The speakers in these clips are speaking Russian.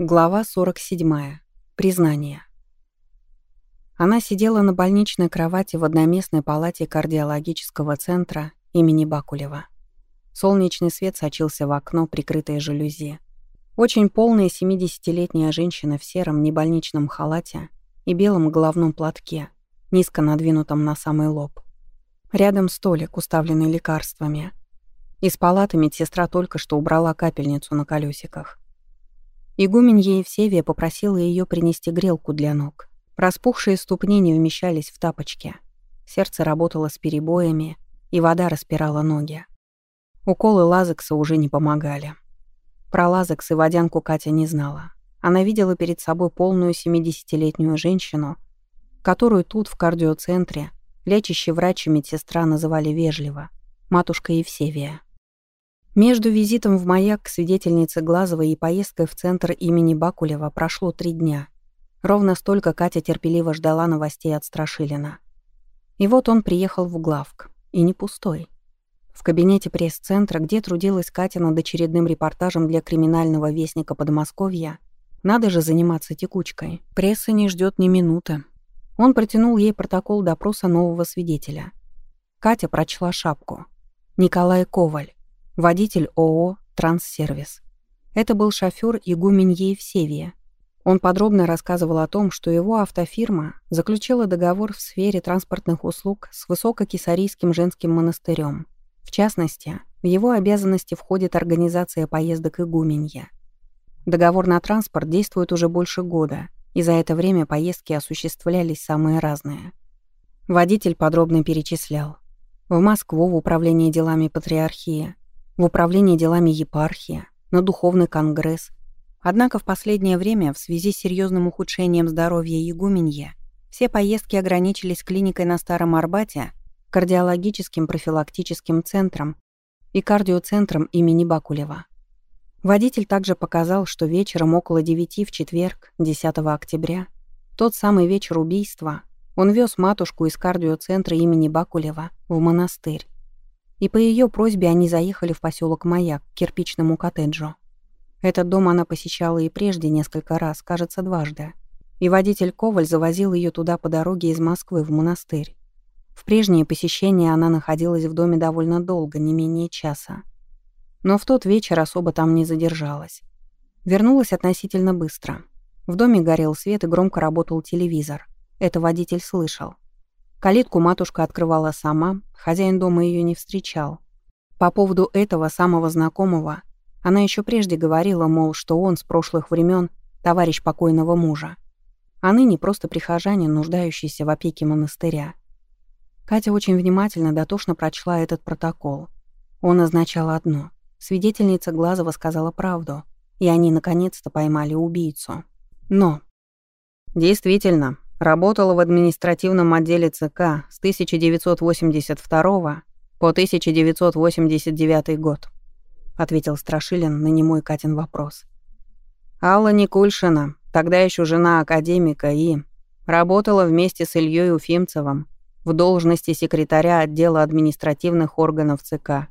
Глава 47. Признание. Она сидела на больничной кровати в одноместной палате кардиологического центра имени Бакулева. Солнечный свет сочился в окно, прикрытое жалюзи. Очень полная 70-летняя женщина в сером небольничном халате и белом головном платке, низко надвинутом на самый лоб. Рядом столик, уставленный лекарствами. Из палаты медсестра только что убрала капельницу на колесиках. Игуменья Евсевия попросила ее принести грелку для ног. Распухшие ступни не вмещались в тапочки. Сердце работало с перебоями, и вода распирала ноги. Уколы лазекса уже не помогали. Про лазекс и водянку Катя не знала. Она видела перед собой полную 70-летнюю женщину, которую тут, в кардиоцентре, лечащий врач и медсестра называли вежливо «матушка Евсевия». Между визитом в маяк к свидетельнице Глазовой и поездкой в центр имени Бакулева прошло три дня. Ровно столько Катя терпеливо ждала новостей от Страшилина. И вот он приехал в главк. И не пустой. В кабинете пресс-центра, где трудилась Катя над очередным репортажем для криминального вестника Подмосковья, надо же заниматься текучкой. Пресса не ждет ни минуты. Он протянул ей протокол допроса нового свидетеля. Катя прочла шапку. Николай Коваль. Водитель ООО «Транссервис». Это был шофёр Игуменье Евсевия. Он подробно рассказывал о том, что его автофирма заключила договор в сфере транспортных услуг с Высококисарийским женским монастырем. В частности, в его обязанности входит организация поездок Игуменья. Договор на транспорт действует уже больше года, и за это время поездки осуществлялись самые разные. Водитель подробно перечислял. В Москву в управление делами патриархии, в управление делами епархии, на духовный конгресс. Однако в последнее время, в связи с серьезным ухудшением здоровья игуменья, все поездки ограничились клиникой на Старом Арбате, кардиологическим профилактическим центром и кардиоцентром имени Бакулева. Водитель также показал, что вечером около 9 в четверг, 10 октября, тот самый вечер убийства, он вез матушку из кардиоцентра имени Бакулева в монастырь и по ее просьбе они заехали в поселок Маяк к кирпичному коттеджу. Этот дом она посещала и прежде несколько раз, кажется, дважды. И водитель Коваль завозил ее туда по дороге из Москвы в монастырь. В прежние посещения она находилась в доме довольно долго, не менее часа. Но в тот вечер особо там не задержалась. Вернулась относительно быстро. В доме горел свет и громко работал телевизор. Это водитель слышал. Калитку матушка открывала сама, хозяин дома ее не встречал. По поводу этого самого знакомого она еще прежде говорила, мол, что он с прошлых времен товарищ покойного мужа, а ныне просто прихожанин, нуждающийся в опеке монастыря. Катя очень внимательно, дотошно прочла этот протокол. Он означал одно. Свидетельница Глазова сказала правду, и они наконец-то поймали убийцу. Но... Действительно, Работала в административном отделе ЦК с 1982 по 1989 год, ответил Страшилин на немой Катин вопрос. Алла Никульшина, тогда еще жена академика и работала вместе с Ильей Уфимцевым в должности секретаря отдела административных органов ЦК.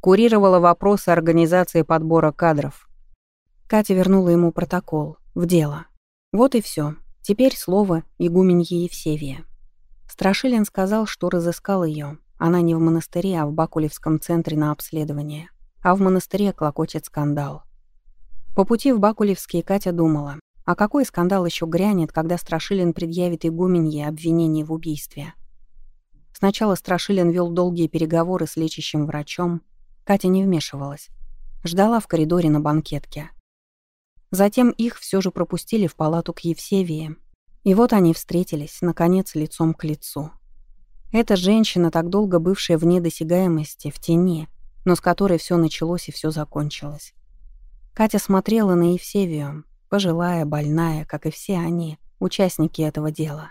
Курировала вопросы организации подбора кадров. Катя вернула ему протокол в дело. Вот и все. Теперь слово игуменье Евсевия. Страшилин сказал, что разыскал ее. Она не в монастыре, а в Бакулевском центре на обследование. А в монастыре клокочет скандал. По пути в Бакулевский Катя думала, а какой скандал еще грянет, когда Страшилин предъявит игуменье обвинение в убийстве? Сначала Страшилин вел долгие переговоры с лечащим врачом. Катя не вмешивалась. Ждала в коридоре на банкетке. Затем их все же пропустили в палату к Евсевии. И вот они встретились, наконец, лицом к лицу. Эта женщина, так долго бывшая вне досягаемости, в тени, но с которой все началось и все закончилось. Катя смотрела на Евсевию, пожилая, больная, как и все они, участники этого дела.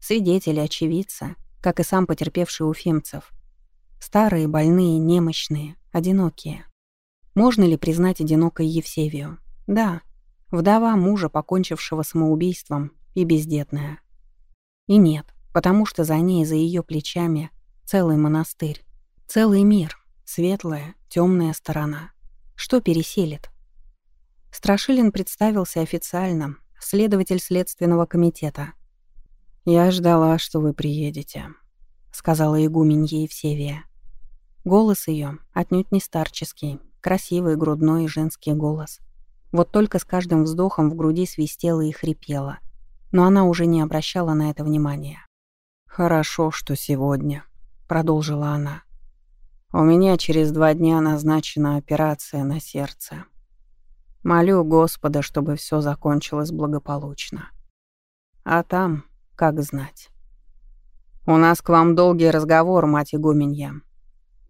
Свидетели, очевидцы, как и сам потерпевший Уфимцев. Старые, больные, немощные, одинокие. Можно ли признать одинокой Евсевию? Да, вдова мужа, покончившего самоубийством, и бездетная. И нет, потому что за ней, за ее плечами, целый монастырь, целый мир, светлая, темная сторона. Что переселит? Страшилин представился официально, следователь Следственного комитета. «Я ждала, что вы приедете», — сказала игуменья Евсевия. Голос ее отнюдь не старческий, красивый грудной и женский голос. Вот только с каждым вздохом в груди свистело и хрипело. Но она уже не обращала на это внимания. «Хорошо, что сегодня», — продолжила она. «У меня через два дня назначена операция на сердце. Молю Господа, чтобы все закончилось благополучно. А там, как знать. У нас к вам долгий разговор, мать игуменья.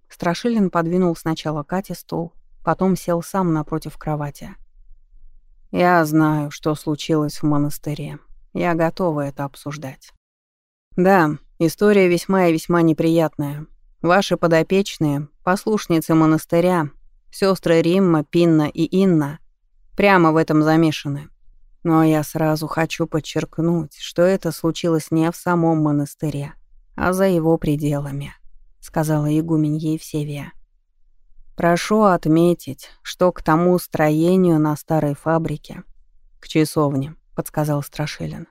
Страшилин подвинул сначала Кате стул, потом сел сам напротив кровати. Я знаю, что случилось в монастыре. Я готова это обсуждать. Да, история весьма и весьма неприятная. Ваши подопечные, послушницы монастыря, сестры Римма, Пинна и Инна, прямо в этом замешаны. Но я сразу хочу подчеркнуть, что это случилось не в самом монастыре, а за его пределами, сказала игуменья Евсевия. Прошу отметить, что к тому строению на старой фабрике, к часовне, подсказал Страшилин.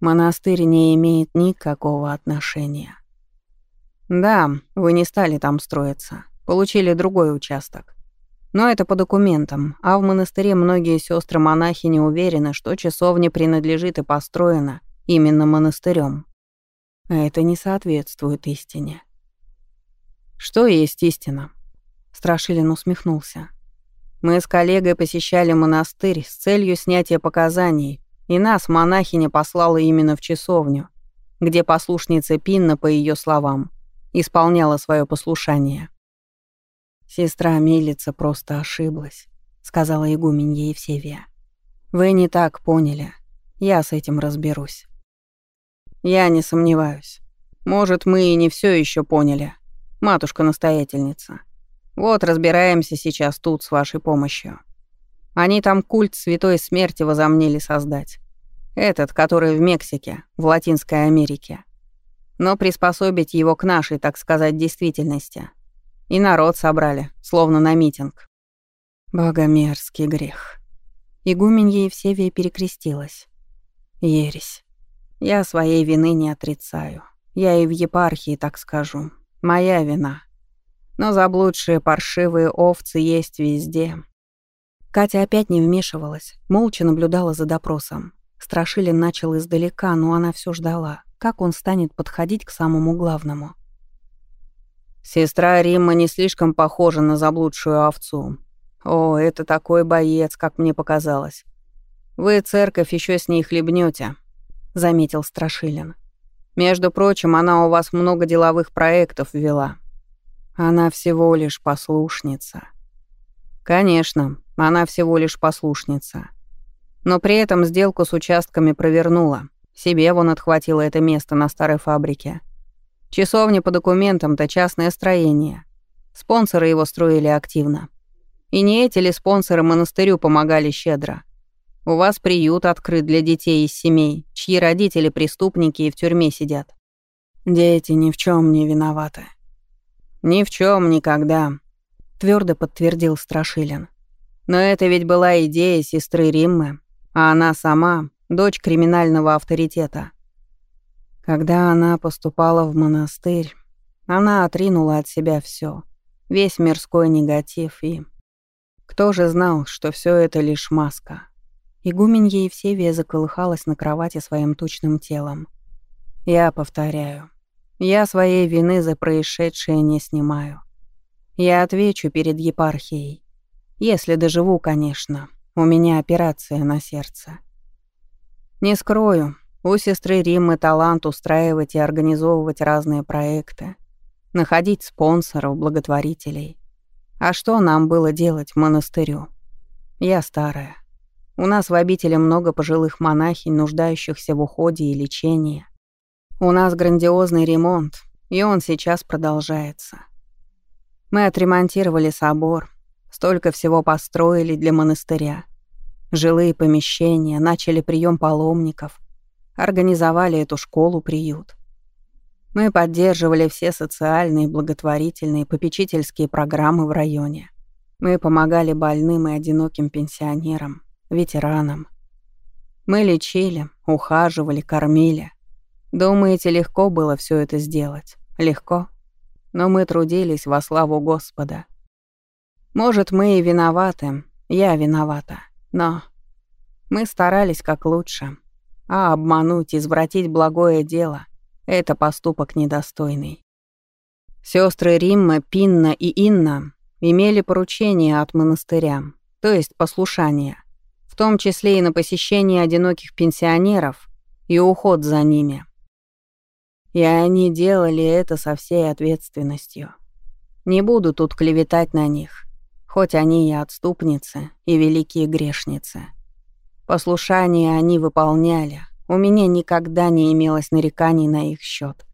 Монастырь не имеет никакого отношения. Да, вы не стали там строиться, получили другой участок. Но это по документам, а в монастыре многие сестры-монахи не уверены, что часовня принадлежит и построена именно монастырем. А это не соответствует истине. Что есть истина? Страшилин усмехнулся. Мы с коллегой посещали монастырь с целью снятия показаний, и нас монахиня послала именно в часовню, где послушница Пинна, по ее словам, исполняла свое послушание. «Сестра Милица просто ошиблась», — сказала игуменья Евсевия. «Вы не так поняли. Я с этим разберусь». «Я не сомневаюсь. Может, мы и не все еще поняли, матушка-настоятельница. Вот разбираемся сейчас тут с вашей помощью. Они там культ святой смерти возомнили создать. Этот, который в Мексике, в Латинской Америке. Но приспособить его к нашей, так сказать, действительности — и народ собрали, словно на митинг. Богомерзкий грех. Игуменья Евсевия перекрестилась. Ересь. Я своей вины не отрицаю. Я и в епархии так скажу. Моя вина. Но заблудшие паршивые овцы есть везде. Катя опять не вмешивалась, молча наблюдала за допросом. Страшилин начал издалека, но она все ждала, как он станет подходить к самому главному. Сестра Римма не слишком похожа на заблудшую овцу. О, это такой боец, как мне показалось. Вы, церковь, еще с ней хлебнете, заметил Страшилин. Между прочим, она у вас много деловых проектов ввела. Она всего лишь послушница. Конечно, она всего лишь послушница. Но при этом сделку с участками провернула. Себе вон отхватила это место на старой фабрике. Часовня по документам-то частное строение. Спонсоры его строили активно. И не эти ли спонсоры монастырю помогали щедро? У вас приют открыт для детей из семей, чьи родители преступники и в тюрьме сидят. Дети ни в чем не виноваты. Ни в чем никогда, твердо подтвердил Страшилин. Но это ведь была идея сестры Риммы, а она сама — дочь криминального авторитета. Когда она поступала в монастырь, она отринула от себя все, весь мирской негатив и... Кто же знал, что все это лишь маска? Игуменья Евсевия заколыхалась на кровати своим тучным телом. Я повторяю, я своей вины за происшедшее не снимаю. Я отвечу перед епархией. Если доживу, конечно. У меня операция на сердце. Не скрою, у сестры Риммы талант устраивать и организовывать разные проекты, находить спонсоров, благотворителей. А что нам было делать в монастырю? Я старая. У нас в обители много пожилых монахинь, нуждающихся в уходе и лечении. У нас грандиозный ремонт, и он сейчас продолжается. Мы отремонтировали собор, столько всего построили для монастыря. Жилые помещения, начали прием паломников — организовали эту школу-приют. Мы поддерживали все социальные, благотворительные, попечительские программы в районе. Мы помогали больным и одиноким пенсионерам, ветеранам. Мы лечили, ухаживали, кормили. Думаете, легко было все это сделать? Легко. Но мы трудились во славу Господа. Может, мы и виноваты, я виновата, но мы старались как лучше. А обмануть, извратить благое дело — это поступок недостойный. Сестры Римма, Пинна и Инна имели поручение от монастыря, то есть послушание, в том числе и на посещение одиноких пенсионеров и уход за ними. И они делали это со всей ответственностью. Не буду тут клеветать на них, хоть они и отступницы, и великие грешницы. Послушание они выполняли, у меня никогда не имелось нареканий на их счет.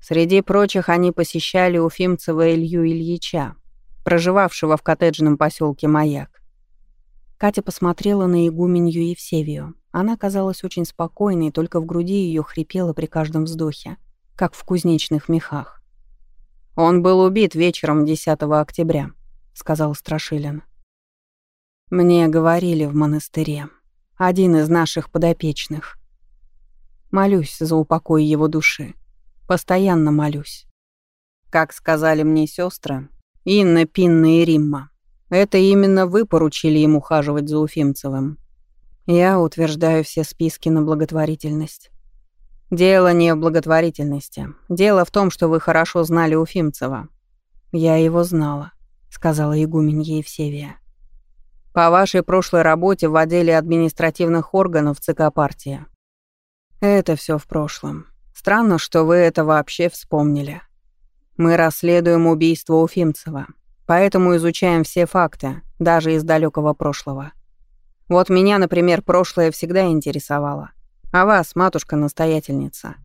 Среди прочих они посещали Уфимцева Илью Ильича, проживавшего в коттеджном поселке Маяк. Катя посмотрела на игуменью Евсевию. Она казалась очень спокойной, только в груди ее хрипело при каждом вздохе, как в кузнечных мехах. «Он был убит вечером 10 октября», — сказал Страшилин. «Мне говорили в монастыре. Один из наших подопечных. Молюсь за упокой его души. Постоянно молюсь. Как сказали мне сестры, Инна, Пинна и Римма, это именно вы поручили ему ухаживать за Уфимцевым. Я утверждаю все списки на благотворительность. Дело не в благотворительности. Дело в том, что вы хорошо знали Уфимцева. Я его знала, сказала игуменья Евсевия. По вашей прошлой работе в отделе административных органов ЦК партии. Это все в прошлом. Странно, что вы это вообще вспомнили. Мы расследуем убийство Уфимцева, поэтому изучаем все факты, даже из далекого прошлого. Вот меня, например, прошлое всегда интересовало. А вас, матушка-настоятельница?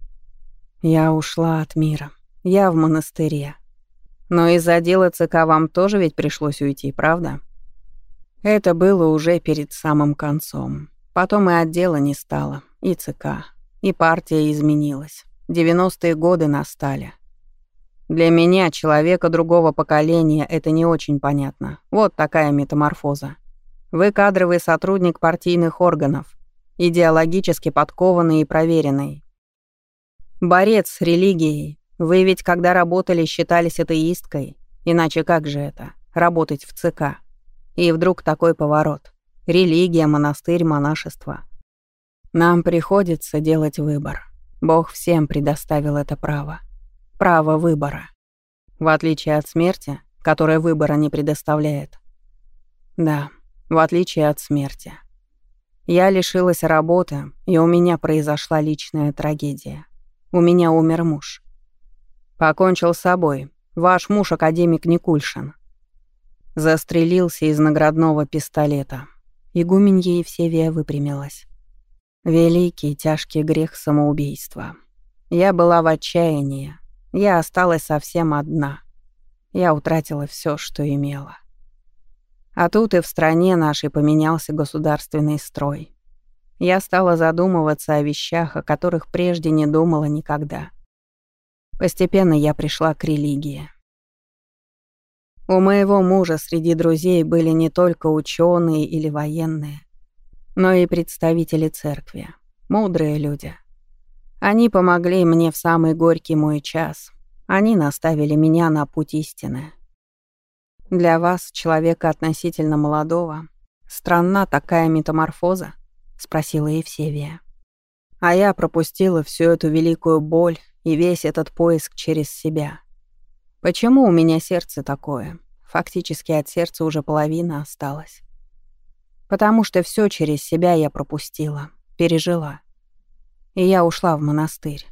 Я ушла от мира. Я в монастыре. Но из-за дела ЦК вам тоже ведь пришлось уйти, правда? Это было уже перед самым концом. Потом и отдела не стало, и ЦК. И партия изменилась. 90-е годы настали. Для меня, человека другого поколения, это не очень понятно. Вот такая метаморфоза. Вы кадровый сотрудник партийных органов, идеологически подкованный и проверенный. Борец с религией. Вы ведь, когда работали, считались атеисткой. Иначе как же это? Работать в ЦК. И вдруг такой поворот. Религия, монастырь, монашество. Нам приходится делать выбор. Бог всем предоставил это право. Право выбора. В отличие от смерти, которая выбора не предоставляет. Да, в отличие от смерти. Я лишилась работы, и у меня произошла личная трагедия. У меня умер муж. Покончил с собой. Ваш муж, академик Никульшин. Застрелился из наградного пистолета. Игуменья Евсевия выпрямилась. Великий тяжкий грех самоубийства. Я была в отчаянии. Я осталась совсем одна. Я утратила все, что имела. А тут и в стране нашей поменялся государственный строй. Я стала задумываться о вещах, о которых прежде не думала никогда. Постепенно я пришла к религии. У моего мужа среди друзей были не только ученые или военные, но и представители церкви, мудрые люди. Они помогли мне в самый горький мой час. Они наставили меня на путь истины. Для вас, человека относительно молодого, странна такая метаморфоза? спросила Евсевия. А я пропустила всю эту великую боль и весь этот поиск через себя. Почему у меня сердце такое? Фактически от сердца уже половина осталась потому что все через себя я пропустила, пережила. И я ушла в монастырь.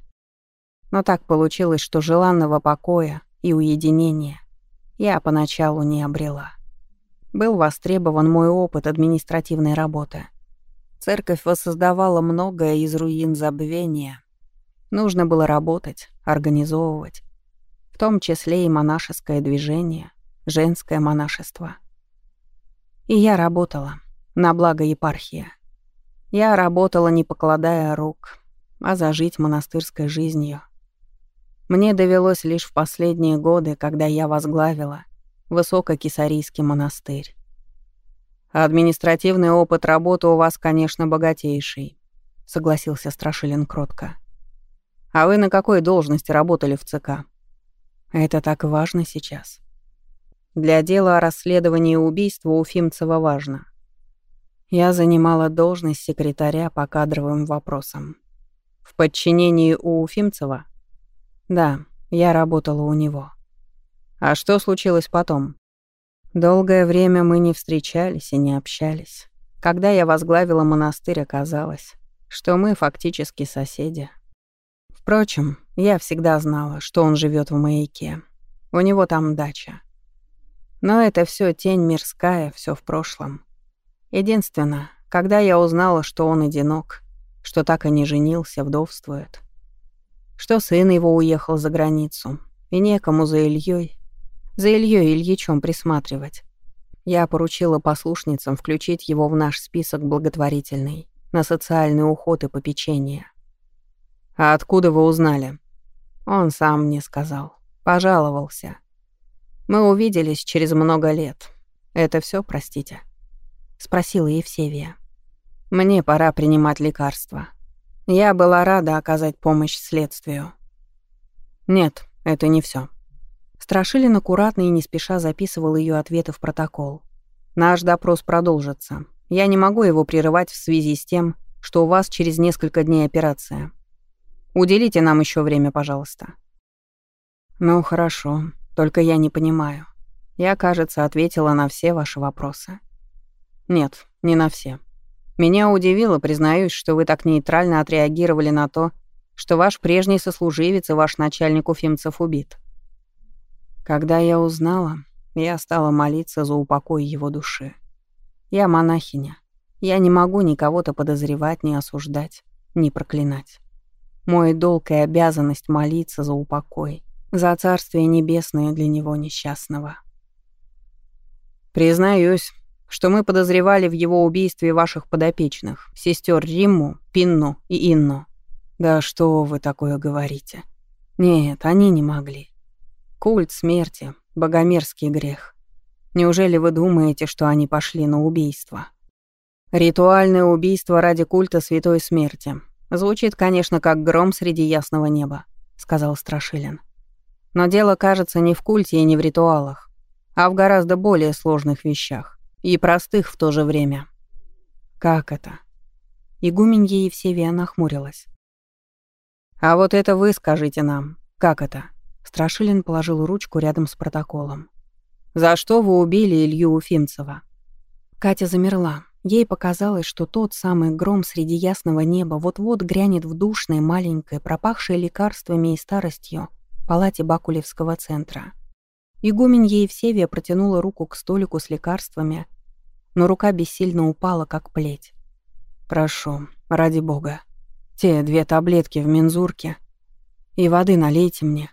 Но так получилось, что желанного покоя и уединения я поначалу не обрела. Был востребован мой опыт административной работы. Церковь воссоздавала многое из руин забвения. Нужно было работать, организовывать, в том числе и монашеское движение, женское монашество. И я работала на благо епархии. Я работала, не покладая рук, а зажить монастырской жизнью. Мне довелось лишь в последние годы, когда я возглавила Высококисарийский монастырь. «Административный опыт работы у вас, конечно, богатейший», — согласился Страшилин кротко. «А вы на какой должности работали в ЦК?» «Это так важно сейчас». «Для дела о расследовании убийства Уфимцева важно». Я занимала должность секретаря по кадровым вопросам. В подчинении у Уфимцева? Да, я работала у него. А что случилось потом? Долгое время мы не встречались и не общались. Когда я возглавила монастырь, оказалось, что мы фактически соседи. Впрочем, я всегда знала, что он живет в маяке. У него там дача. Но это все тень мирская, все в прошлом. Единственное, когда я узнала, что он одинок, что так и не женился, вдовствует, что сын его уехал за границу, и некому за Ильей за Ильей Ильичом присматривать. Я поручила послушницам включить его в наш список благотворительный, на социальный уход и попечение. «А откуда вы узнали?» Он сам мне сказал. Пожаловался. Мы увиделись через много лет. Это все, простите?» Спросила Евсевия. «Мне пора принимать лекарства. Я была рада оказать помощь следствию». «Нет, это не все. Страшилин аккуратно и не спеша записывал ее ответы в протокол. «Наш допрос продолжится. Я не могу его прерывать в связи с тем, что у вас через несколько дней операция. Уделите нам еще время, пожалуйста». «Ну, хорошо. Только я не понимаю. Я, кажется, ответила на все ваши вопросы». «Нет, не на все. Меня удивило, признаюсь, что вы так нейтрально отреагировали на то, что ваш прежний сослуживец и ваш начальник Уфимцев убит. Когда я узнала, я стала молиться за упокой его души. Я монахиня. Я не могу никого-то подозревать, ни осуждать, ни проклинать. Мой долг и обязанность молиться за упокой, за царствие небесное для него несчастного. Признаюсь, что мы подозревали в его убийстве ваших подопечных, сестер Римму, Пинну и Инну. Да что вы такое говорите? Нет, они не могли. Культ смерти, богомерзкий грех. Неужели вы думаете, что они пошли на убийство? Ритуальное убийство ради культа святой смерти. Звучит, конечно, как гром среди ясного неба, сказал Страшилин. Но дело, кажется, не в культе и не в ритуалах, а в гораздо более сложных вещах. И простых в то же время. Как это? Игуменья Евсевия нахмурилась. А вот это вы скажите нам, как это? Страшилин положил ручку рядом с протоколом. «За что вы убили Илью Уфимцева?» Катя замерла. Ей показалось, что тот самый гром среди ясного неба вот-вот грянет в душной, маленькой, пропахшей лекарствами и старостью палате Бакулевского центра. Игуменья Евсевия протянула руку к столику с лекарствами, но рука бессильно упала, как плеть. «Прошу, ради бога, те две таблетки в мензурке и воды налейте мне»,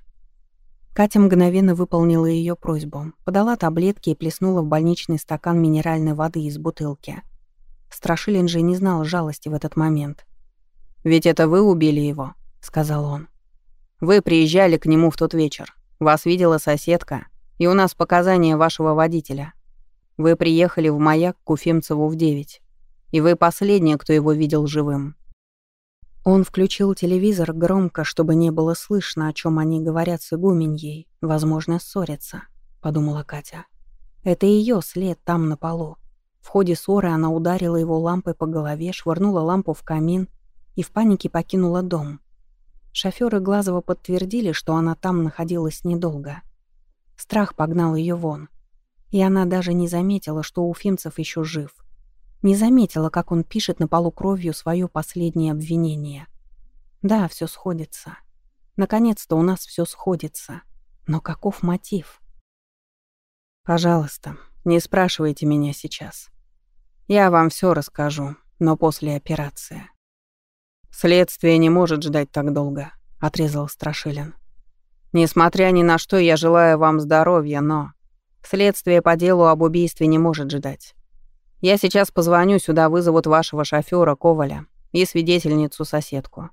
Катя мгновенно выполнила ее просьбу, подала таблетки и плеснула в больничный стакан минеральной воды из бутылки. Страшилин же не знал жалости в этот момент. «Ведь это вы убили его», — сказал он. «Вы приезжали к нему в тот вечер. Вас видела соседка, и у нас показания вашего водителя. Вы приехали в маяк к Уфимцеву в девять, и вы последняя, кто его видел живым. Он включил телевизор громко, чтобы не было слышно, о чем они говорят с игуменьей. Возможно, ссорятся, подумала Катя. Это ее след там на полу. В ходе ссоры она ударила его лампой по голове, швырнула лампу в камин и в панике покинула дом. Шофёры Глазова подтвердили, что она там находилась недолго. Страх погнал ее вон. И она даже не заметила, что Уфимцев еще жив. Не заметила, как он пишет на полу кровью свое последнее обвинение. Да, все сходится. Наконец-то у нас все сходится. Но каков мотив? Пожалуйста, не спрашивайте меня сейчас. Я вам все расскажу, но после операции. Следствие не может ждать так долго, отрезал Страшилин. Несмотря ни на что, я желаю вам здоровья, но следствие по делу об убийстве не может ждать. Я сейчас позвоню сюда, вызовут вашего шофера Коваля и свидетельницу-соседку.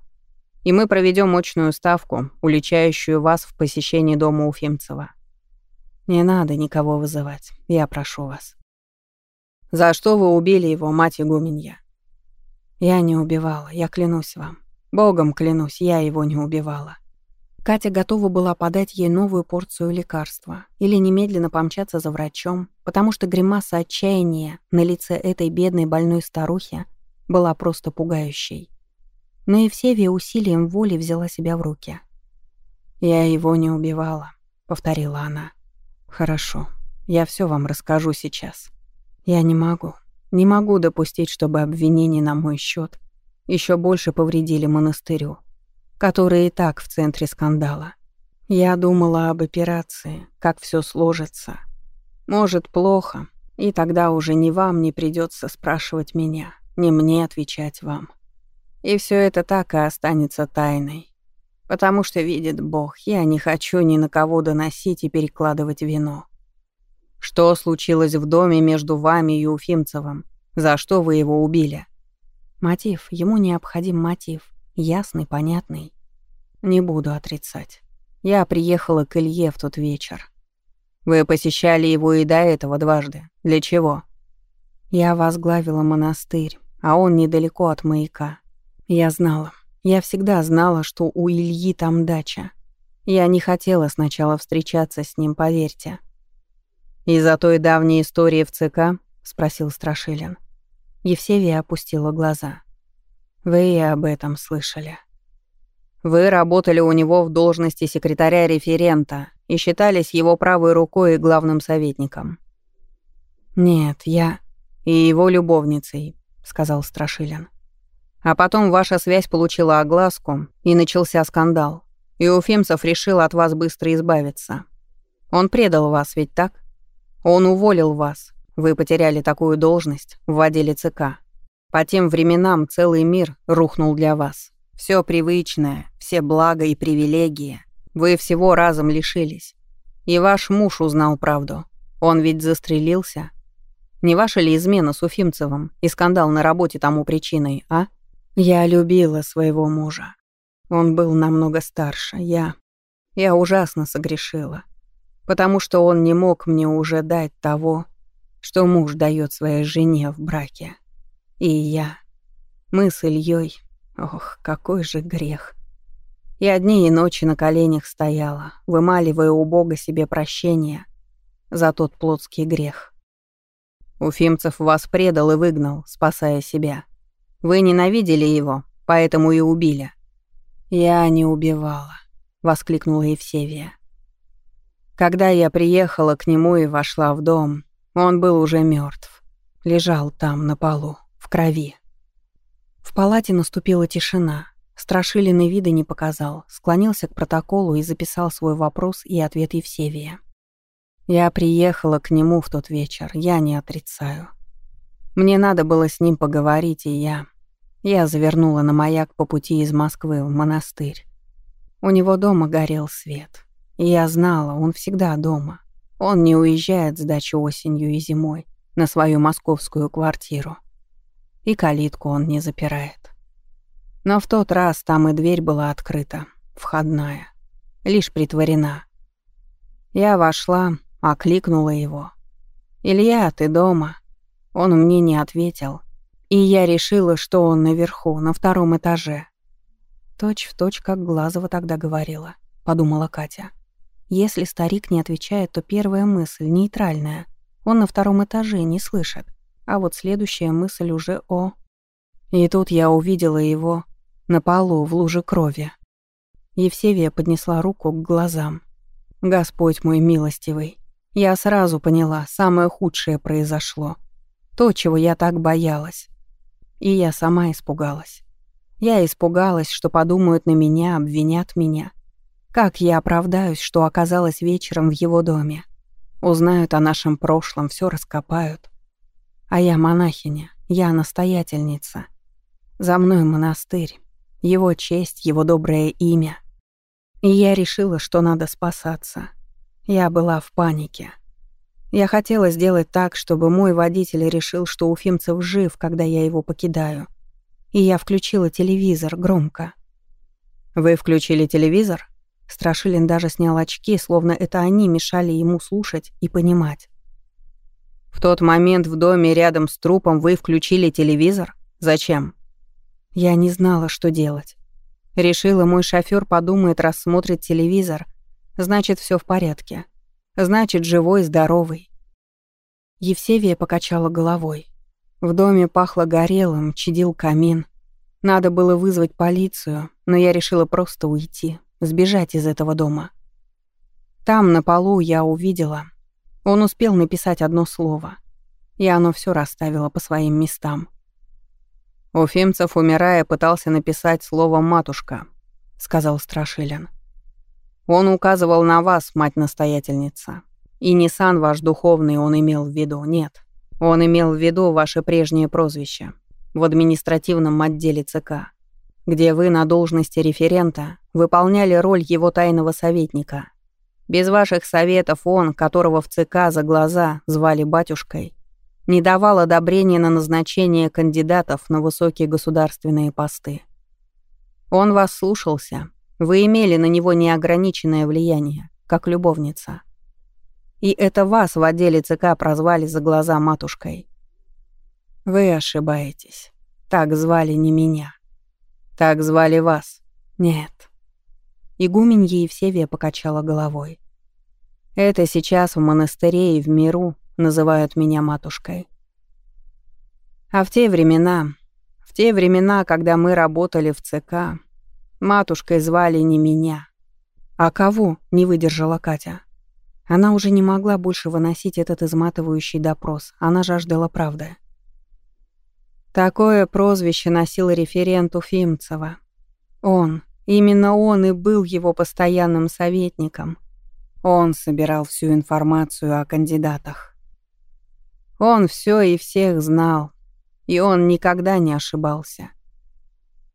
И мы проведем мощную ставку, уличающую вас в посещении дома Уфимцева. Не надо никого вызывать, я прошу вас. За что вы убили его, мать игуменья? Я не убивала, я клянусь вам. Богом клянусь, я его не убивала. Катя готова была подать ей новую порцию лекарства или немедленно помчаться за врачом, потому что гримаса отчаяния на лице этой бедной больной старухи была просто пугающей. Но Евсевия усилием воли взяла себя в руки. «Я его не убивала», — повторила она. «Хорошо, я все вам расскажу сейчас. Я не могу, не могу допустить, чтобы обвинения на мой счет еще больше повредили монастырю который и так в центре скандала. Я думала об операции, как все сложится. Может, плохо, и тогда уже ни вам не придется спрашивать меня, ни мне отвечать вам. И все это так и останется тайной. Потому что, видит Бог, я не хочу ни на кого доносить и перекладывать вину. Что случилось в доме между вами и Уфимцевым? За что вы его убили? Мотив, ему необходим мотив. Ясный, понятный. Не буду отрицать. Я приехала к Илье в тот вечер. Вы посещали его и до этого дважды. Для чего? Я возглавила монастырь, а он недалеко от маяка. Я знала. Я всегда знала, что у Ильи там дача. Я не хотела сначала встречаться с ним, поверьте. «Из-за той давней истории в ЦК?» — спросил Страшилин. Евсевия опустила глаза. Вы и об этом слышали. Вы работали у него в должности секретаря-референта и считались его правой рукой и главным советником. Нет, я и его любовницей, сказал Страшилин. А потом ваша связь получила огласку, и начался скандал. И Уфимцев решил от вас быстро избавиться. Он предал вас, ведь так? Он уволил вас. Вы потеряли такую должность в отделе ЦК. По тем временам целый мир рухнул для вас. Все привычное, все блага и привилегии. Вы всего разом лишились. И ваш муж узнал правду. Он ведь застрелился. Не ваша ли измена с Уфимцевым и скандал на работе тому причиной, а? Я любила своего мужа. Он был намного старше. Я... Я ужасно согрешила. Потому что он не мог мне уже дать того, что муж дает своей жене в браке. И я. Мы с Ильей. Ох, какой же грех. Я дни и ночи на коленях стояла, вымаливая у Бога себе прощение за тот плотский грех. Уфимцев вас предал и выгнал, спасая себя. Вы ненавидели его, поэтому и убили. Я не убивала, воскликнула Евсевия. Когда я приехала к нему и вошла в дом, он был уже мертв, лежал там на полу крови. В палате наступила тишина. Страшилиный вида не показал, склонился к протоколу и записал свой вопрос и ответ Евсевия. Я приехала к нему в тот вечер, я не отрицаю. Мне надо было с ним поговорить, и я... Я завернула на маяк по пути из Москвы в монастырь. У него дома горел свет. И я знала, он всегда дома. Он не уезжает с дачи осенью и зимой на свою московскую квартиру и калитку он не запирает. Но в тот раз там и дверь была открыта, входная, лишь притворена. Я вошла, окликнула его. «Илья, ты дома?» Он мне не ответил, и я решила, что он наверху, на втором этаже. Точь в точь, как Глазова тогда говорила, подумала Катя. Если старик не отвечает, то первая мысль нейтральная. Он на втором этаже не слышит. А вот следующая мысль уже о... И тут я увидела его на полу в луже крови. Евсевия поднесла руку к глазам. «Господь мой милостивый, я сразу поняла, самое худшее произошло. То, чего я так боялась. И я сама испугалась. Я испугалась, что подумают на меня, обвинят меня. Как я оправдаюсь, что оказалась вечером в его доме? Узнают о нашем прошлом, все раскопают. А я монахиня, я настоятельница. За мной монастырь, его честь, его доброе имя. И я решила, что надо спасаться. Я была в панике. Я хотела сделать так, чтобы мой водитель решил, что Уфимцев жив, когда я его покидаю. И я включила телевизор громко. «Вы включили телевизор?» Страшилин даже снял очки, словно это они мешали ему слушать и понимать. «В тот момент в доме рядом с трупом вы включили телевизор? Зачем?» Я не знала, что делать. Решила, мой шофер подумает, рассмотрит телевизор. Значит, все в порядке. Значит, живой, здоровый. Евсевия покачала головой. В доме пахло горелым, чадил камин. Надо было вызвать полицию, но я решила просто уйти, сбежать из этого дома. Там, на полу, я увидела. Он успел написать одно слово. И оно все расставило по своим местам. Уфимцев, умирая, пытался написать слово «матушка», — сказал Страшилин. Он указывал на вас, мать-настоятельница. И не сан ваш духовный он имел в виду, нет. Он имел в виду ваше прежнее прозвище в административном отделе ЦК, где вы на должности референта выполняли роль его тайного советника. Без ваших советов он, которого в ЦК за глаза звали батюшкой, не давал одобрения на назначение кандидатов на высокие государственные посты. Он вас слушался, вы имели на него неограниченное влияние, как любовница. И это вас в отделе ЦК прозвали за глаза матушкой. Вы ошибаетесь. Так звали не меня. Так звали вас. Нет. Игуменья Евсевия покачала головой. Это сейчас в монастыре и в миру называют меня матушкой. А в те времена, в те времена, когда мы работали в ЦК, матушкой звали не меня. А кого? Не выдержала Катя. Она уже не могла больше выносить этот изматывающий допрос. Она жаждала правды. Такое прозвище носил референт Уфимцева. Он, именно он и был его постоянным советником. Он собирал всю информацию о кандидатах. Он все и всех знал, и он никогда не ошибался.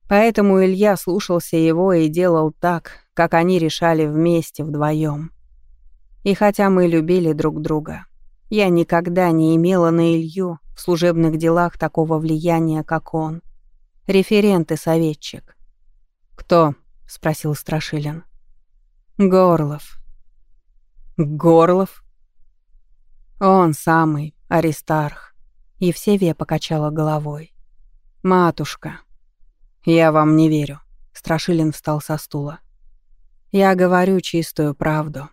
Поэтому Илья слушался его и делал так, как они решали вместе вдвоем. И хотя мы любили друг друга, я никогда не имела на Илью в служебных делах такого влияния, как он. Референт и советчик. «Кто?» — спросил Страшилин. «Горлов». «Горлов?» «Он самый, Аристарх». Евсевия покачала головой. «Матушка». «Я вам не верю». Страшилин встал со стула. «Я говорю чистую правду.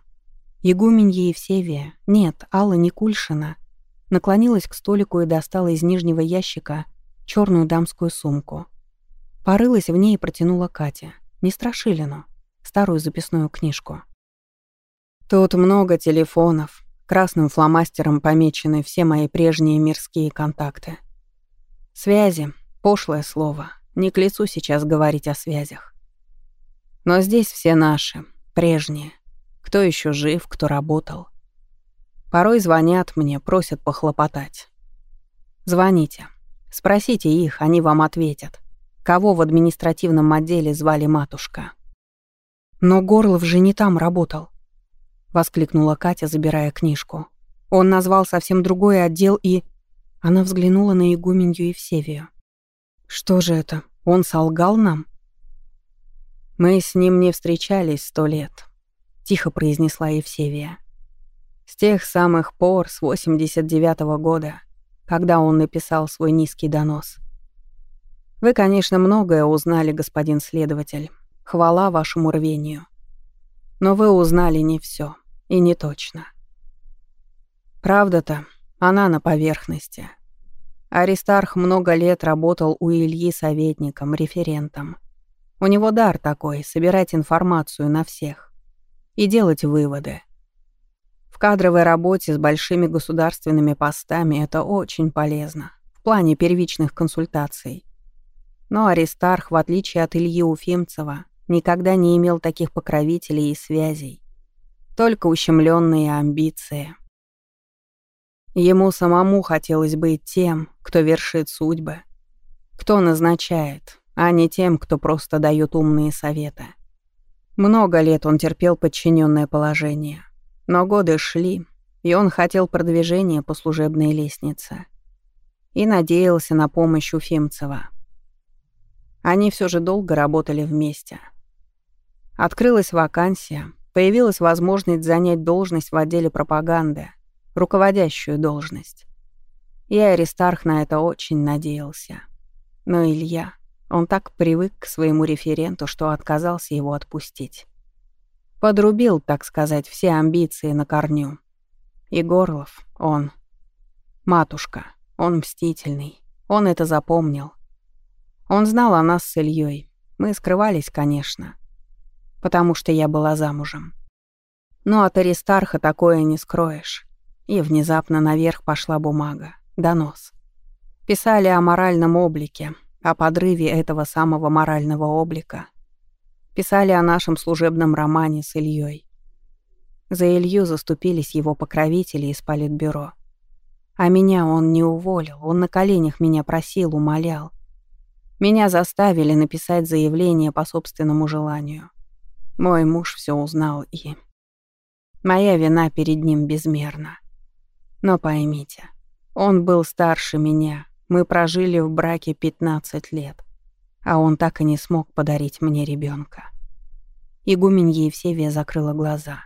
Егуменья Евсевия, нет, Алла Никульшина, наклонилась к столику и достала из нижнего ящика черную дамскую сумку. Порылась в ней и протянула Кате, не Страшилину, старую записную книжку. Тут много телефонов, красным фломастером помечены все мои прежние мирские контакты. Связи — пошлое слово, не к лицу сейчас говорить о связях. Но здесь все наши, прежние. Кто еще жив, кто работал. Порой звонят мне, просят похлопотать. Звоните. Спросите их, они вам ответят. Кого в административном отделе звали матушка? Но Горлов же не там работал. Воскликнула Катя, забирая книжку. Он назвал совсем другой отдел и... Она взглянула на игуменью Евсевию. Что же это? Он солгал нам? Мы с ним не встречались сто лет. — тихо произнесла Евсевия. «С тех самых пор, с 89-го года, когда он написал свой низкий донос. Вы, конечно, многое узнали, господин следователь. Хвала вашему рвению. Но вы узнали не все и не точно. Правда-то, она на поверхности. Аристарх много лет работал у Ильи советником, референтом. У него дар такой — собирать информацию на всех и делать выводы. В кадровой работе с большими государственными постами это очень полезно в плане первичных консультаций. Но Аристарх, в отличие от Ильи Уфимцева, никогда не имел таких покровителей и связей. Только ущемленные амбиции. Ему самому хотелось быть тем, кто вершит судьбы, кто назначает, а не тем, кто просто дает умные советы. Много лет он терпел подчиненное положение. Но годы шли, и он хотел продвижения по служебной лестнице. И надеялся на помощь Уфимцева. Они все же долго работали вместе. Открылась вакансия, появилась возможность занять должность в отделе пропаганды, руководящую должность. И Аристарх на это очень надеялся. Но Илья, он так привык к своему референту, что отказался его отпустить. Подрубил, так сказать, все амбиции на корню. И Горлов, он... Матушка, он мстительный. Он это запомнил. Он знал о нас с Ильей. Мы скрывались, конечно. Потому что я была замужем. Но от Аристарха такое не скроешь. И внезапно наверх пошла бумага. Донос. Писали о моральном облике, о подрыве этого самого морального облика. Писали о нашем служебном романе с Ильей. За Илью заступились его покровители из политбюро. А меня он не уволил, он на коленях меня просил, умолял. Меня заставили написать заявление по собственному желанию. Мой муж все узнал и... Моя вина перед ним безмерна. Но поймите, он был старше меня, мы прожили в браке 15 лет, а он так и не смог подарить мне ребенка. Игуменье Евсевия закрыла глаза.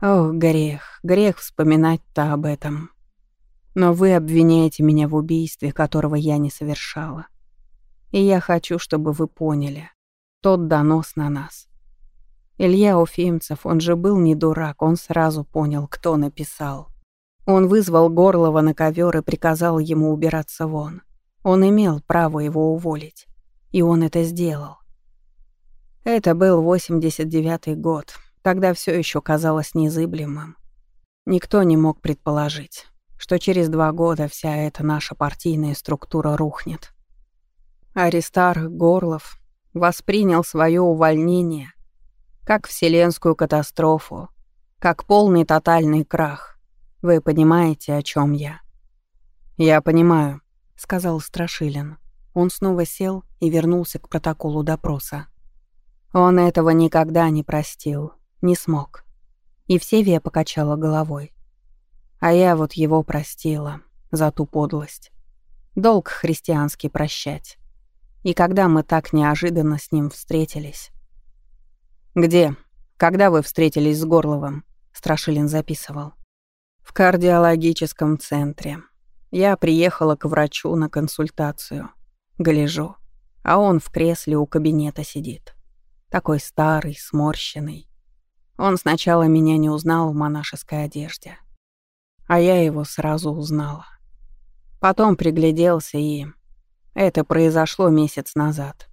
Ох, грех, грех вспоминать-то об этом. Но вы обвиняете меня в убийстве, которого я не совершала. И я хочу, чтобы вы поняли. Тот донос на нас. Илья Уфимцев, он же был не дурак, он сразу понял, кто написал. Он вызвал Горлова на ковер и приказал ему убираться вон. Он имел право его уволить. И он это сделал. Это был 89-й год. Тогда все еще казалось незыблемым. Никто не мог предположить, что через два года вся эта наша партийная структура рухнет. Аристарх Горлов воспринял свое увольнение как вселенскую катастрофу, как полный тотальный крах. Вы понимаете, о чем я?» «Я понимаю», — сказал Страшилин. Он снова сел и вернулся к протоколу допроса. Он этого никогда не простил, не смог. И Всевия покачала головой. А я вот его простила за ту подлость. Долг христианский прощать. И когда мы так неожиданно с ним встретились... «Где? Когда вы встретились с Горловым?» Страшилин записывал. В кардиологическом центре. Я приехала к врачу на консультацию. Гляжу, а он в кресле у кабинета сидит. Такой старый, сморщенный. Он сначала меня не узнал в монашеской одежде. А я его сразу узнала. Потом пригляделся и... Это произошло месяц назад.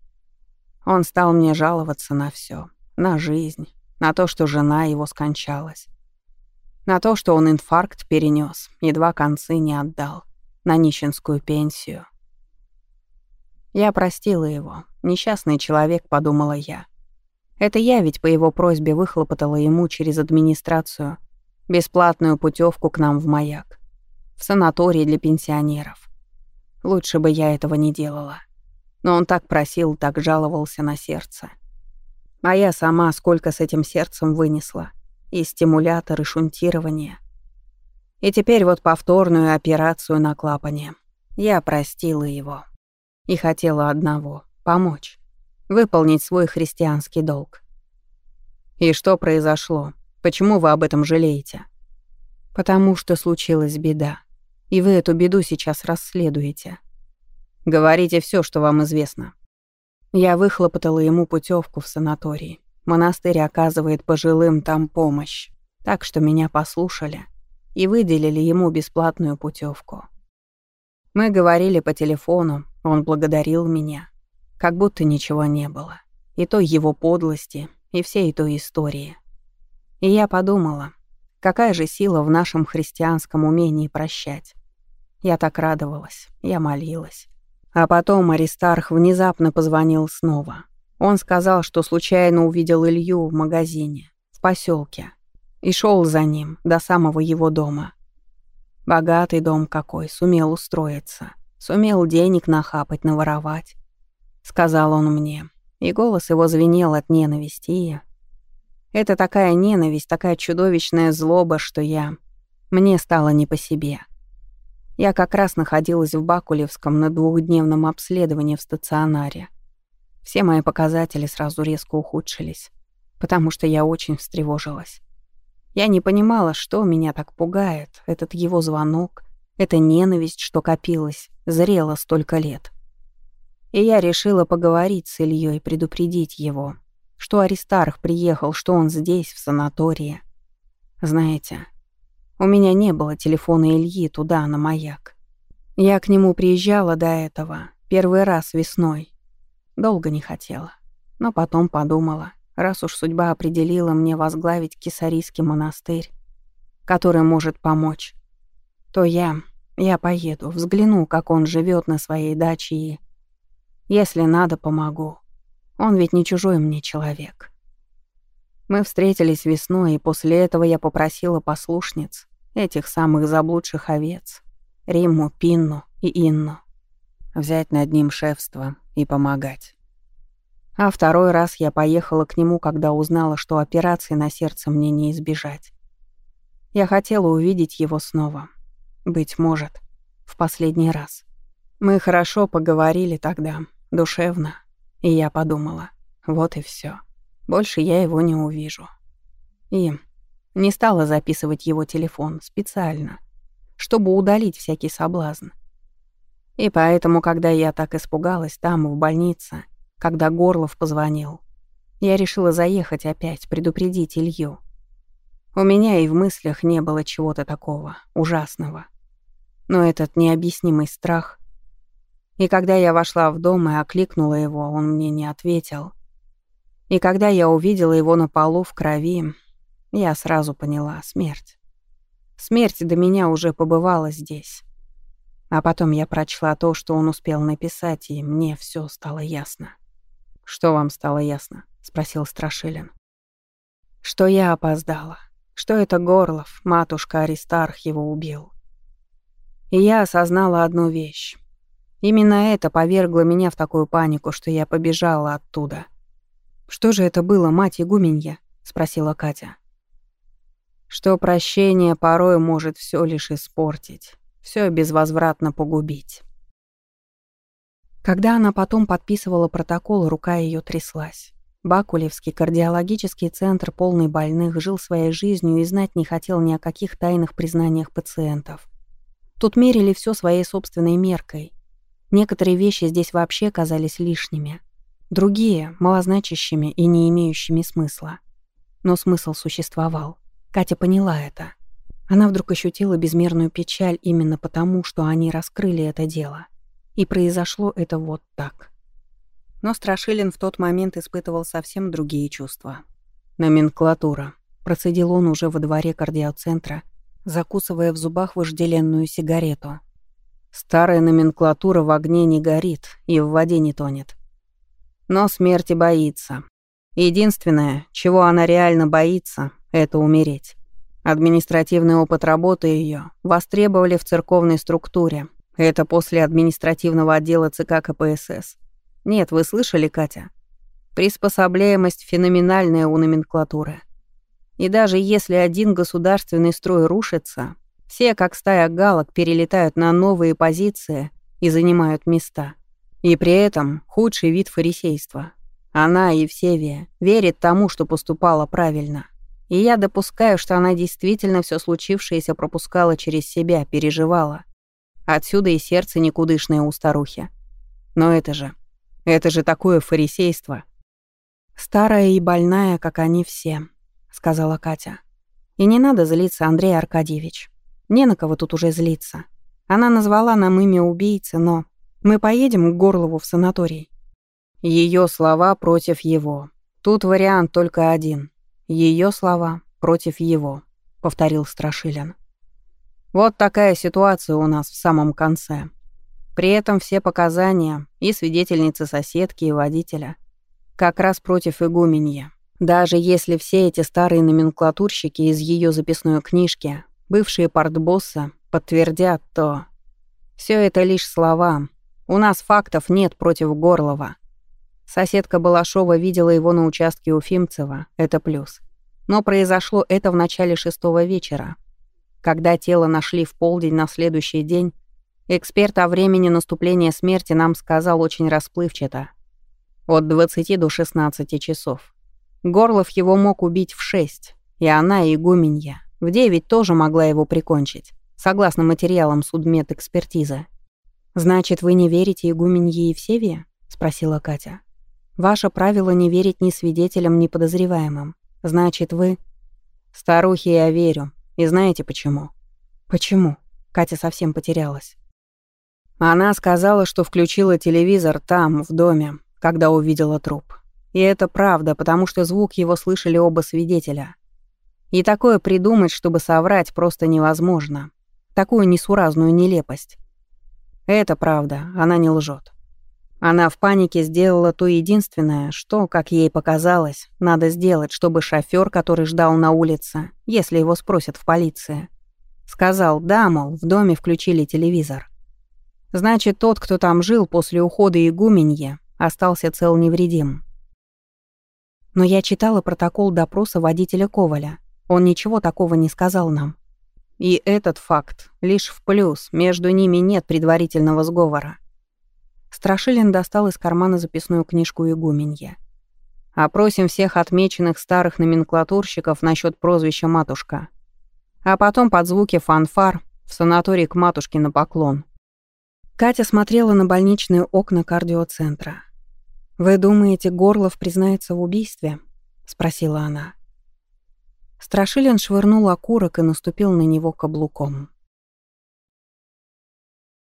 Он стал мне жаловаться на все, на жизнь, на то, что жена его скончалась. На то, что он инфаркт перенес, едва концы не отдал. На нищенскую пенсию. Я простила его. Несчастный человек, подумала я. Это я ведь по его просьбе выхлопотала ему через администрацию бесплатную путевку к нам в маяк. В санаторий для пенсионеров. Лучше бы я этого не делала. Но он так просил, так жаловался на сердце. А я сама сколько с этим сердцем вынесла и стимулятор, и шунтирование. И теперь вот повторную операцию на клапане. Я простила его. И хотела одного — помочь. Выполнить свой христианский долг. И что произошло? Почему вы об этом жалеете? Потому что случилась беда. И вы эту беду сейчас расследуете. Говорите все, что вам известно. Я выхлопотала ему путевку в санаторий. Монастырь оказывает пожилым там помощь, так что меня послушали и выделили ему бесплатную путевку. Мы говорили по телефону, он благодарил меня, как будто ничего не было. И той его подлости, и всей той истории. И я подумала, какая же сила в нашем христианском умении прощать. Я так радовалась, я молилась. А потом Аристарх внезапно позвонил снова. Он сказал, что случайно увидел Илью в магазине, в поселке, и шел за ним до самого его дома. Богатый дом какой, сумел устроиться, сумел денег нахапать, наворовать, сказал он мне, и голос его звенел от ненависти. И это такая ненависть, такая чудовищная злоба, что я... Мне стало не по себе. Я как раз находилась в Бакулевском на двухдневном обследовании в стационаре. Все мои показатели сразу резко ухудшились. потому что я очень встревожилась. Я не понимала, что меня так пугает, этот его звонок, эта ненависть, что копилась, зрела столько лет. И я решила поговорить с Ильей, предупредить его, что Аристарх приехал, что он здесь, в санатории. Знаете, у меня не было телефона Ильи туда, на маяк. Я к нему приезжала до этого, первый раз весной. Долго не хотела, но потом подумала, раз уж судьба определила мне возглавить Кисарийский монастырь, который может помочь, то я, я поеду, взгляну, как он живет на своей даче и, если надо, помогу. Он ведь не чужой мне человек. Мы встретились весной, и после этого я попросила послушниц, этих самых заблудших овец, Римму, Пинну и Инну, взять над ним шефство и помогать. А второй раз я поехала к нему, когда узнала, что операции на сердце мне не избежать. Я хотела увидеть его снова. Быть может, в последний раз. Мы хорошо поговорили тогда, душевно, и я подумала, вот и все. Больше я его не увижу. И не стала записывать его телефон специально, чтобы удалить всякий соблазн. И поэтому, когда я так испугалась там, в больнице, когда Горлов позвонил. Я решила заехать опять, предупредить Илью. У меня и в мыслях не было чего-то такого ужасного. Но этот необъяснимый страх... И когда я вошла в дом и окликнула его, он мне не ответил. И когда я увидела его на полу в крови, я сразу поняла — смерть. Смерть до меня уже побывала здесь. А потом я прочла то, что он успел написать, и мне все стало ясно. «Что вам стало ясно?» — спросил Страшилин. «Что я опоздала. Что это Горлов, матушка Аристарх, его убил. И я осознала одну вещь. Именно это повергло меня в такую панику, что я побежала оттуда. «Что же это было, мать игуменья?» — спросила Катя. «Что прощение порой может все лишь испортить, все безвозвратно погубить». Когда она потом подписывала протокол, рука ее тряслась. Бакулевский кардиологический центр, полный больных, жил своей жизнью и знать не хотел ни о каких тайных признаниях пациентов. Тут мерили все своей собственной меркой. Некоторые вещи здесь вообще казались лишними. Другие — малозначащими и не имеющими смысла. Но смысл существовал. Катя поняла это. Она вдруг ощутила безмерную печаль именно потому, что они раскрыли это дело — и произошло это вот так. Но Страшилин в тот момент испытывал совсем другие чувства. «Номенклатура», — процедил он уже во дворе кардиоцентра, закусывая в зубах вожделенную сигарету. «Старая номенклатура в огне не горит и в воде не тонет. Но смерти боится. Единственное, чего она реально боится, это умереть. Административный опыт работы ее востребовали в церковной структуре, это после административного отдела ЦК КПСС. Нет, вы слышали, Катя? Приспособляемость феноменальная у номенклатуры. И даже если один государственный строй рушится, все, как стая галок, перелетают на новые позиции и занимают места. И при этом худший вид фарисейства. Она, Евсевия, верит тому, что поступала правильно. И я допускаю, что она действительно все случившееся пропускала через себя, переживала. Отсюда и сердце никудышное у старухи. Но это же... Это же такое фарисейство. «Старая и больная, как они все», — сказала Катя. «И не надо злиться, Андрей Аркадьевич. Не на кого тут уже злиться. Она назвала нам имя убийцы, но... Мы поедем к Горлову в санаторий». Ее слова против его. Тут вариант только один. Ее слова против его, повторил Страшилин. Вот такая ситуация у нас в самом конце. При этом все показания и свидетельницы соседки, и водителя как раз против игуменья. Даже если все эти старые номенклатурщики из ее записной книжки, бывшие портбоссы, подтвердят, то... Все это лишь слова. У нас фактов нет против Горлова. Соседка Балашова видела его на участке у Фимцева, это плюс. Но произошло это в начале шестого вечера, когда тело нашли в полдень на следующий день, эксперт о времени наступления смерти нам сказал очень расплывчато. От 20 до 16 часов. Горлов его мог убить в шесть, и она, и игуменья. В девять тоже могла его прикончить, согласно материалам судмедэкспертизы. «Значит, вы не верите игуменье Евсевия?» — спросила Катя. «Ваше правило не верить ни свидетелям, ни подозреваемым. Значит, вы...» «Старухе я верю. И знаете почему?» «Почему?» Катя совсем потерялась. Она сказала, что включила телевизор там, в доме, когда увидела труп. И это правда, потому что звук его слышали оба свидетеля. И такое придумать, чтобы соврать, просто невозможно. Такую несуразную нелепость. Это правда, она не лжет. Она в панике сделала то единственное, что, как ей показалось, надо сделать, чтобы шофёр, который ждал на улице, если его спросят в полиции, сказал «да, мол, в доме включили телевизор». Значит, тот, кто там жил после ухода игуменья, остался цел невредим. Но я читала протокол допроса водителя Коваля. Он ничего такого не сказал нам. И этот факт лишь в плюс, между ними нет предварительного сговора. Страшилин достал из кармана записную книжку игуменья. Опросим всех отмеченных старых номенклатурщиков насчет прозвища «Матушка». А потом под звуки фанфар в санаторий к матушке на поклон. Катя смотрела на больничные окна кардиоцентра. «Вы думаете, Горлов признается в убийстве?» — спросила она. Страшилин швырнул окурок и наступил на него каблуком.